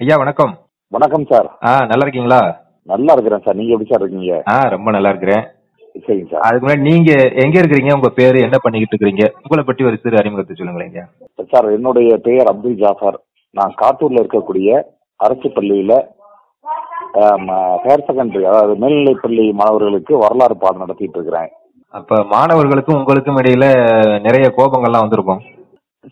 ஐயா வணக்கம். வணக்கம் சார். ஆ நல்லா இருக்கீங்களா? நல்லா இருக்கிறேன் சார். நீங்க எப்படி சார் இருக்கீங்க? ஆ ரொம்ப நல்லா இருக்கிறேன். சரிங்க சார். அதுக்கு முன்னாடி நீங்க எங்க இருக்கிறீங்க? உங்க பேரு என்ன பண்ணிக்கிட்டு இருக்கிறீங்க? உங்களை பற்றி ஒரு சிறு அறிமுகத்தை சொல்லுங்களேன் ஐயா. சார் என்னுடைய பெயர் அப்துல் ஜாஃபர். நான் காட்டூர்ல இருக்கக்கூடிய அரசு பள்ளியில ஹையர் செகண்டரி அதாவது மேல்நிலைப் பள்ளி மாணவர்களுக்கு வரலாறு பாடம் நடத்திட்டு இருக்கிறேன். அப்ப மாணவர்களுக்கும் உங்களுக்கும் இடையில நிறைய கோபங்கள்லாம் வந்திருக்கும்.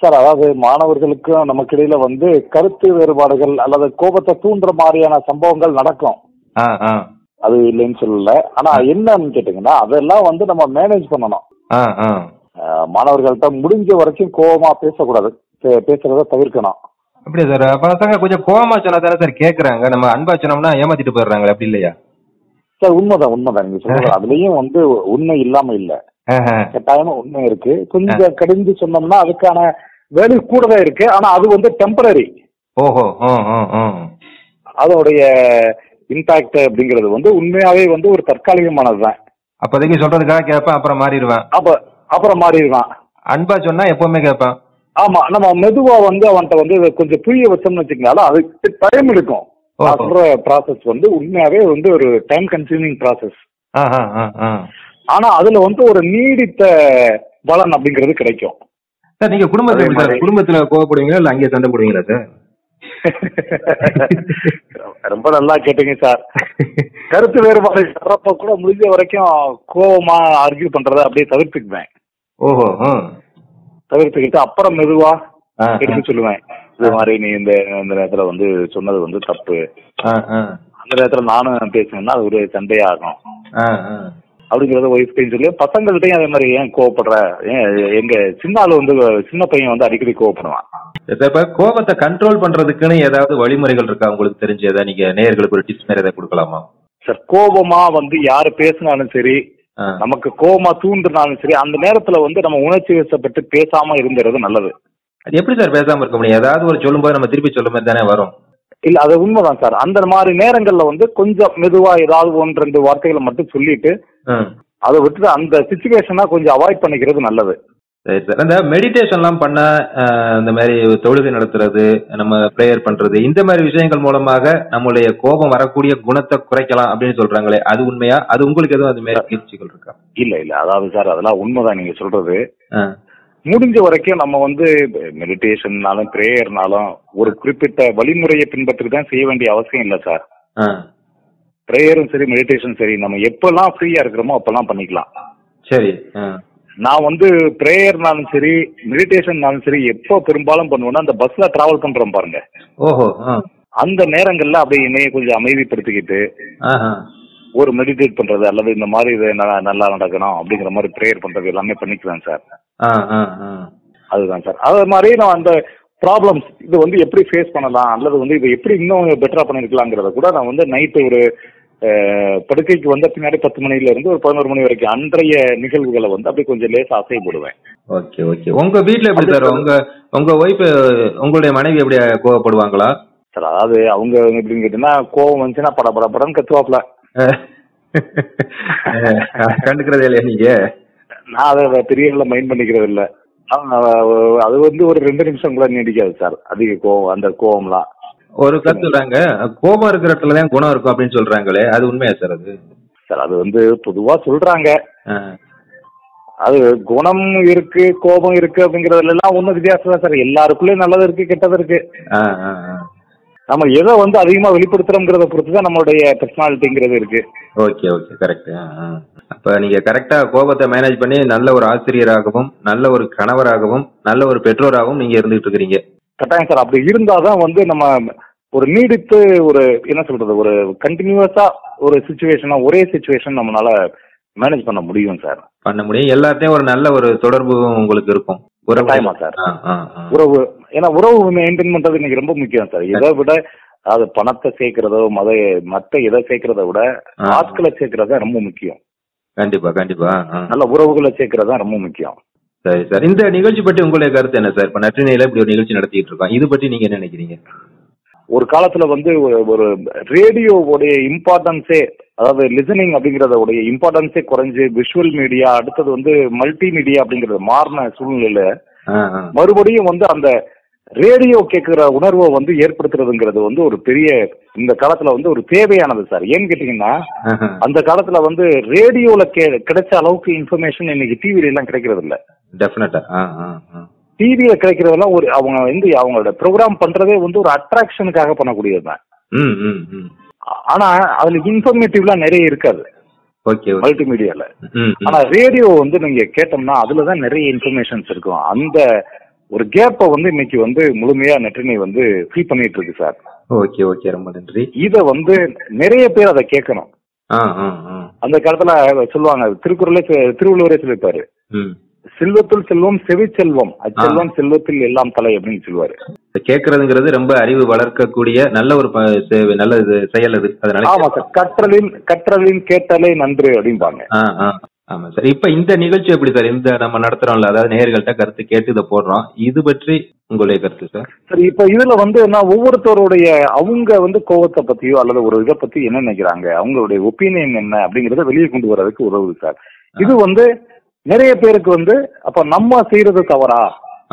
சார் அதாவது மாணவர்களுக்கும் நமக்கு இடையில வந்து கருத்து வேறுபாடுகள் அல்லது கோபத்தை தூண்டுற மாதிரியான சம்பவங்கள் நடக்கும். அது இல்லைன்னு சொல்லல. ஆனா என்னன்னு கேட்டீங்கன்னா அதெல்லாம் வந்து நம்ம மேனேஜ் பண்ணணும். மாணவர்கள்ட்ட முடிஞ்ச வரைக்கும் கோபமா பேசக்கூடாது. பேசுறத தவிர்க்கணும். அப்படியா சார்? பசங்க கொஞ்சம் கோவமா சொன்னா தானே சார் கேக்குறாங்க. நம்ம அன்பா சொன்னோம்னா ஏமாத்திட்டு போயிடுறாங்களே அப்படி இல்லையா? சார் உண்மைதான் உண்மைதான் நீங்க சொல்றது. அதுலயும் வந்து உண்மை இல்லாம இல்ல. கட்டாயமா உண்மை இருக்கு. கொஞ்சம் கடிந்து சொன்னோம்னா அதுக்கான வேல்யூ கூடதான் இருக்கு. ஆனா அது வந்து டெம்பரரி ஓஹோ அதோடைய இம்பாக்ட் அப்படிங்கிறது வந்து உண்மையாவே வந்து ஒரு தற்காலிகமானதுதான். அப்போதைக்கு சொல்றதுக்காக கேட்பேன் அப்புறம் மாறிடுவேன். அப்ப அப்புறம் மாறிடுவான். அன்பா சொன்னா எப்பவுமே கேட்பேன். ஆமா நம்ம மெதுவா வந்து அவன்கிட்ட வந்து கொஞ்சம் புரிய வச்சோம்னு வச்சுக்கனாலும் அதுக்கு டைம் எடுக்கும். சொல்ற ப்ராசஸ் வந்து உண்மையாவே வந்து ஒரு டைம் கன்சியூமிங் ப்ராசஸ் ஆனா அதுல வந்து ஒரு நீடித்த பலன் அப்படிங்கிறது கிடைக்கும். சார் நீங்க குடும்பத்துல சார் குடும்பத்துல கோவப்படுவீங்களா இல்ல அங்கேயே சண்டை போடுவீங்களா சார் ரொம்ப நல்லா கேட்டீங்க சார் கருத்து வேறுபாடு வர்றப்ப கூட முடிஞ்ச வரைக்கும் கோவமா ஆர்கியூ பண்றத அப்படியே தவிர்த்துக்குவேன் ஓஹோ. தவிர்த்துக்கிட்டு அப்புறம் மெதுவா. எடுத்து சொல்லுவேன் இது மாதிரி நீ இந்த இந்த நேரத்துல வந்து சொன்னது வந்து தப்பு. அந்த நேரத்துல நானும் பேசினேன்னா அது ஒரு சண்டையாகும். அப்படிங்கறத ஒய்ஃப்டையும் சொல்லி பசங்கள்ட்டையும் அதே மாதிரி ஏன் கோவப்படுற? ஏன் எங்க சின்ன ஆளு வந்து சின்ன பையன் வந்து அடிக்கடி கோவப்படுவான். இப்ப கோபத்தை கண்ட்ரோல் பண்றதுக்குன்னு ஏதாவது வழிமுறைகள் இருக்கா? உங்களுக்கு தெரிஞ்சு ஏதாவது நீங்க நேயர்களுக்கு ஒரு டிப்ஸ் மாதிரி ஏதாவது கொடுக்கலாமா? சார் கோபமா வந்து யாரு பேசினாலும் சரி. நமக்கு கோபமா தூண்டுனாலும் சரி அந்த நேரத்துல வந்து நம்ம உணர்ச்சி வசப்பட்டு பேசாம இருந்துறது நல்லது. அது எப்படி சார் பேசாம இருக்க முடியும்? ஏதாவது ஒரு சொல்லும்போது நம்ம திருப்பி சொல்லும் மாதிரி தானே வரும். இல்ல அது உண்மைதான் சார். அந்த மாதிரி நேரங்கள்ல வந்து கொஞ்சம் மெதுவா ஏதாவது ஒன்று ரெண்டு வார்த்தைகளை மட்டும் சொல்லிட்டு. அதை விட்டுட்டு அந்த சுச்சுவேஷனா கொஞ்சம் அவாய்ட் பண்ணிக்கிறது நல்லது. சரி சார். அந்த மெடிடேஷன்லாம் பண்ண இந்த மாதிரி தொழுகை நடத்துறது நம்ம ப்ரேயர் பண்றது இந்த மாதிரி விஷயங்கள் மூலமாக நம்மளுடைய கோபம் வரக்கூடிய குணத்தை குறைக்கலாம் அப்படின்னு சொல்றாங்களே அது உண்மையா? அது உங்களுக்கு எதுவும் அது மாதிரி முயற்சிகள் இருக்கா? இல்ல இல்ல. அதாவது சார் அதெல்லாம் உண்மைதான் நீங்க சொல்றது. முடிஞ்ச வரைக்கும் நம்ம வந்து மெடிடேஷன்னாலும் பிரேயர்னாலும் ஒரு குறிப்பிட்ட வழிமுறையை பின்பற்றி தான் செய்ய வேண்டிய அவசியம் இல்லை சார். பிரேயரும் சரி மெடிடேஷன் சரி நம்ம எப்பெல்லாம் ஃப்ரீயா இருக்கிறோமோ அப்பெல்லாம் பண்ணிக்கலாம் சரி. நான் வந்து பிரேயர்னாலும் சரி மெடிடேஷன்னாலும் சரி எப்போ பெரும்பாலும் பண்ணுவேன்னா அந்த பஸ்ல டிராவல் பண்றோம் பாருங்க ஓஹோ. அந்த நேரங்கள்ல அப்படியே என்னைய கொஞ்சம் அமைதிப்படுத்திக்கிட்டு. ஒரு மெடிடேட் பண்றது அல்லது இந்த மாதிரி இது நல்லா நடக்கணும் அப்படிங்கிற மாதிரி ப்ரேயர் பண்றது எல்லாமே பண்ணிக்குவேன் சார். அதுதான் சார் அது மாதிரி நான் அந்த ப்ராப்ளம்ஸ் இது வந்து எப்படி ஃபேஸ் பண்ணலாம் அல்லது வந்து இதை எப்படி இன்னும் பெட்டரா பண்ணிருக்கலாங்கிறத கூட நான் வந்து நைட்டு ஒரு படுக்கைக்கு வந்த பின்னாடி பத்து மணில இருந்து ஒரு பதினோரு மணி வரைக்கும் அன்றைய நிகழ்வுகளை வந்து அப்படியே கொஞ்சம் லேசா அசைப்படுவேன் ஓகே ஓகே. உங்க வீட்ல எப்படி சார்? உங்க உங்க ஒய்ஃப் உங்களுடைய மனைவி எப்படி கோவப்படுவாங்களா? சார் அதாவது அவங்க எப்படின்னு கேட்டீங்கன்னா கோவம் வந்துச்சுன்னா பட பட படன்னு கத்துவாப்ல கண்டுக்கிறதே இல்லையா நீங்க? நான் அதை பெரிய மைண்ட் பண்ணிக்கிறது இல்லை அது வந்து ஒரு ரெண்டு நிமிஷம் கூட நீடிக்காது சார். அதிக கோவம் அந்த கோவம்லாம். ஒரு கருத்து சொல்றாங்க. கோபம் இருக்கிற இடத்துல தான் குணம் இருக்கும் அப்படின்னு சொல்றாங்களே அது உண்மையா சார் அது? சார் அது வந்து பொதுவா சொல்றாங்க. அது குணம் இருக்கு கோபம் இருக்கு அப்படிங்கறதுல எல்லாம் ஒன்றும் வித்தியாசம் தான் சார். எல்லாருக்குள்ளேயும் நல்லது இருக்கு கெட்டது இருக்கு. நம்ம எதை வந்து அதிகமா வெளிப்படுத்துறோங்கிறத பொறுத்து தான் நம்மளுடைய பர்சனாலிட்டிங்கிறது இருக்கு. ஓகே ஓகே கரெக்ட் அப்ப நீங்க கரெக்டா கோபத்தை மேனேஜ் பண்ணி நல்ல ஒரு ஆசிரியராகவும் நல்ல ஒரு கணவராகவும் நல்ல ஒரு பெற்றோராகவும் நீங்க இருந்துகிட்டு இருக்கிறீங்க. கட்டாயம் சார். அப்படி இருந்தாதான் வந்து நம்ம ஒரு நீடித்து ஒரு என்ன சொல்றது ஒரு கண்டினியூஸா ஒரு சுச்சுவேஷனா ஒரே சுச்சுவேஷன் நம்மளால மேனேஜ் பண்ண முடியும் சார் பண்ண முடியும். எல்லாத்தையும் ஒரு நல்ல ஒரு தொடர்பு உங்களுக்கு இருக்கும். உறவு. சார். உறவு. ஏன்னா உறவு மெயின்டைன் பண்றது இன்னைக்கு ரொம்ப முக்கியம் சார் இதை விட அது பணத்தை சேர்க்கிறதோ மத மத்த எதை சேர்க்கிறத விட. ஆட்களை சேர்க்கறது ரொம்ப முக்கியம். கண்டிப்பா கண்டிப்பா. நல்ல உறவுகளை சேர்க்கறது ரொம்ப முக்கியம். சரி சார் இந்த நிகழ்ச்சி பற்றி உங்களுடைய கருத்து என்ன சார் இப்ப நற்றினையில இப்படி ஒரு நிகழ்ச்சி நடத்திட்டு இருக்கோம். இது பற்றி நீங்க என்ன நினைக்கிறீங்க? ஒரு காலத்துல வந்து ஒரு ரேடியோவுடைய இம்பார்ட்டன்ஸே அதாவது லிசனிங் அப்படிங்கறதோடைய இம்பார்ட்டன்ஸே குறைஞ்சு விஷுவல் மீடியா அடுத்தது வந்து மல்டி மீடியா அப்படிங்கறது மாறின சூழ்நிலையில. மறுபடியும் வந்து அந்த ரேடியோ கேட்கிற உணர்வை வந்து ஏற்படுத்துறதுங்கிறது வந்து ஒரு பெரிய இந்த காலத்துல வந்து ஒரு தேவையானது சார் ஏன்னு கேட்டீங்கன்னா. அந்த காலத்துல வந்து ரேடியோல கிடைச்ச அளவுக்கு இன்ஃபர்மேஷன் இன்னைக்கு டிவில எல்லாம் கிடைக்கிறது இல்ல டெஃபினட்டா டிவியில கிடைக்கிறதெல்லாம் ஒரு அவங்க வந்து அவங்களோட ப்ரோக்ராம் பண்றதே வந்து ஒரு அட்ராக்ஷனுக்காக பண்ணக்கூடியது தான். ம் ம் ம். ஆனா அதுல இன்ஃபர்மேட்டிவ்லாம் நிறைய இருக்காது. மல்டிமீடியால ஆனா ரேடியோ வந்து நீங்க கேட்டோம்னா அதுலதான் நிறைய இன்ஃபர்மேஷன்ஸ் இருக்கும். அந்த ஒரு கேப்பை வந்து இன்னைக்கு வந்து முழுமையா நெற்றினை வந்து ஃபீல் பண்ணிட்டு இருக்கு சார் ஓகே ஓகே. ரொம்ப நன்றி. இத வந்து நிறைய பேர் அதை கேட்கணும். அந்த காலத்துல சொல்லுவாங்க திருக்குறளே திருவள்ளுவரே சொல்லியிருப்பாரு செல்வத்துள் செல்வம் செவிச்செல்வம் அச்செல்வம் செல்வத்தில் எல்லாம் தலை அப்படின்னு சொல்லுவாரு கேட்கறதுங்கிறது ரொம்ப அறிவு வளர்க்கக்கூடிய நல்ல ஒரு சேவை நல்ல செயல் அது. அதனால ஆமா சார். கற்றலின் கற்றலின் கேட்டலே நன்று அப்படிம்பாங்க. ஆமா சார். இப்ப இந்த நிகழ்ச்சி எப்படி சார்? இந்த நம்ம நடத்துறோம்ல அதாவது நேயர்கள்ட்ட கருத்து கேட்டு இதை போடுறோம். இது பற்றி உங்களுடைய கருத்து சார்? சரி இப்ப இதுல வந்து நான் ஒவ்வொருத்தருடைய அவங்க வந்து கோவத்தை பத்தியோ அல்லது ஒரு இதை பத்தி என்ன நினைக்கிறாங்க? அவங்களுடைய ஒப்பீனியன் என்ன அப்படிங்கறத வெளியே கொண்டு வர்றதுக்கு உதவுது சார். இது வந்து நிறைய பேருக்கு வந்து அப்ப நம்ம செய்யறது தவறா?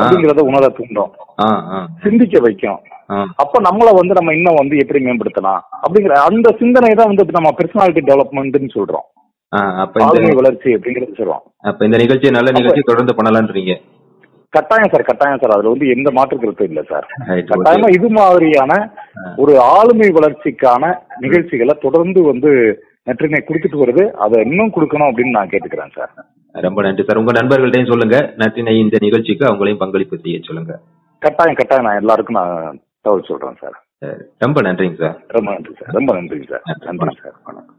அப்படிங்கறத உணர தூண்டும். சிந்திக்க வைக்கும். அப்ப நம்மள வந்து நம்ம இன்னும் வந்து எப்படி மேம்படுத்தலாம்? அப்படிங்கிற அந்த சிந்தனை தான் வந்து நம்ம பெர்சனாலிட்டி டெவலப்மெண்ட்னு சொல்றோம். வளர்ச்சி அப்படிங்கறது சொல்றோம். அப்ப இந்த நிகழ்ச்சியை நல்ல நிகழ்ச்சி தொடர்ந்து பண்ணலான்றீங்க கட்டாயம் சார் கட்டாயம் சார். அதுல வந்து எந்த மாற்று கருத்தும் இல்ல சார். கட்டாயமா. இது மாதிரியான ஒரு ஆளுமை வளர்ச்சிக்கான நிகழ்ச்சிகளை தொடர்ந்து வந்து நற்றினை கொடுத்துட்டு வருது அதை இன்னும் கொடுக்கணும் அப்படின்னு நான் கேட்டுக்கிறேன் சார். ரொம்ப நன்றி சார். உங்க நண்பர்கள்ட்டையும் சொல்லுங்க. நற்றினை இந்த நிகழ்ச்சிக்கு அவங்களையும் பங்களிப்பு செய்ய சொல்லுங்க. கட்டாயம் கட்டாயம். நான் எல்லாருக்கும் நான் தகவல் சொல்றேன் சார். சரி. ரொம்ப நன்றிங்க சார். ரொம்ப நன்றி சார். ரொம்ப நன்றிங்க சார். நன்றி சார். வணக்கம்.